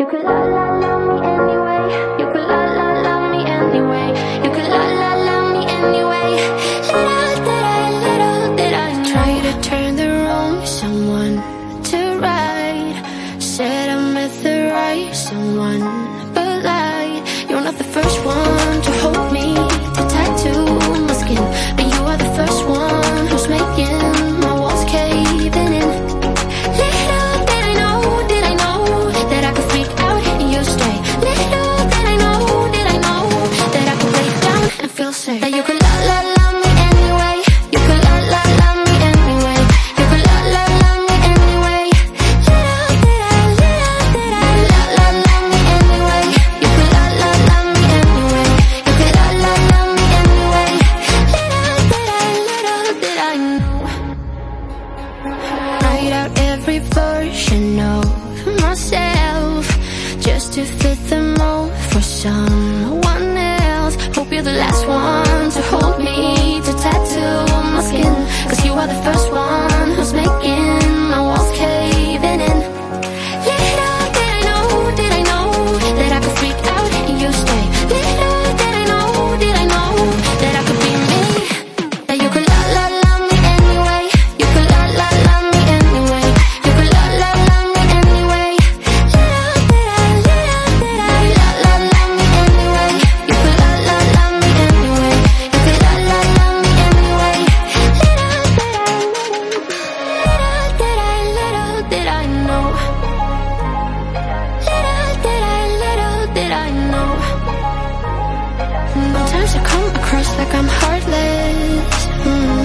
You could la la love me anyway. You could la la love me anyway. You could la la love me anyway. Little did I, little did I. Try to turn the wrong someone to right. Said I met the right someone, That you could la la love me anyway. You could la la love me anyway. You could la la love me anyway. Little did I, little did I la la love me anyway. You could la la love me anyway. You could la la love me anyway. Little did I, little did I know. Write out every version of myself just to fit the mold for someone else. Hope you're the last one are the first To come across like I'm heartless mm.